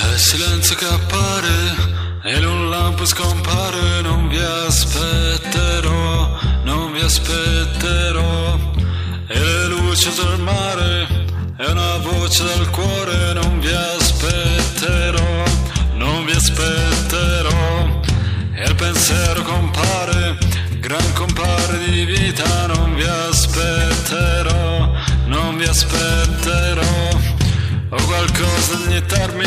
È il silenzio che appare e un lampo scompare, non vi aspetterò, non vi aspetterò. E le luci del mare e una voce del cuore, non vi aspetterò, non vi aspetterò. E il pensiero compare, gran compare di vita, non vi aspetterò, non vi aspetterò. Ho qualcosa da iniettarmi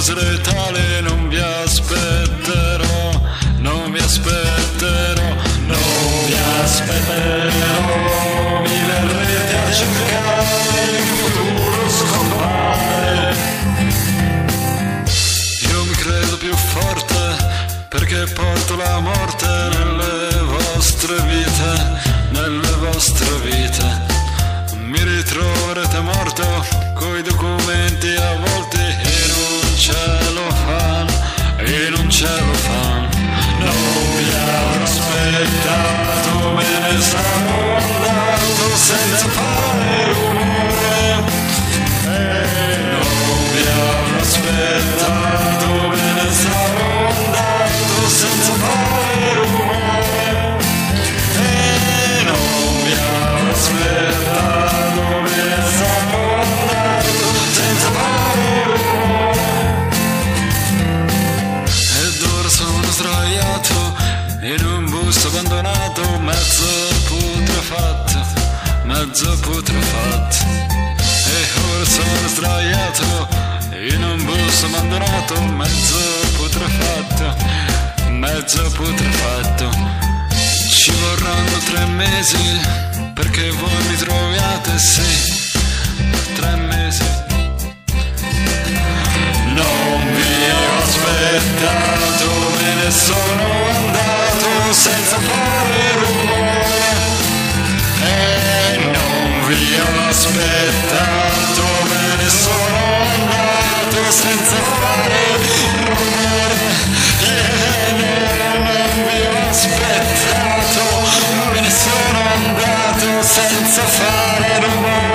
dose letale, non vi aspetterò, non vi aspetterò, non vi aspetterò, mi verrete a cercare, il futuro scompare. Io mi credo più forte perché porto la morte nelle in un celofan. Non vi avrò aspettato, me ne sarò mezzo putrefatto. E ora sono sdraiato in un bus abbandonato, mezzo putrefatto, mezzo putrefatto. Ci vorranno tre mesi perché voi mi troviate, sì. vi ho aspettato, me ne sono andato senza fare rumore. Yeah, vi ho aspettato, me ne sono andato senza fare rumore.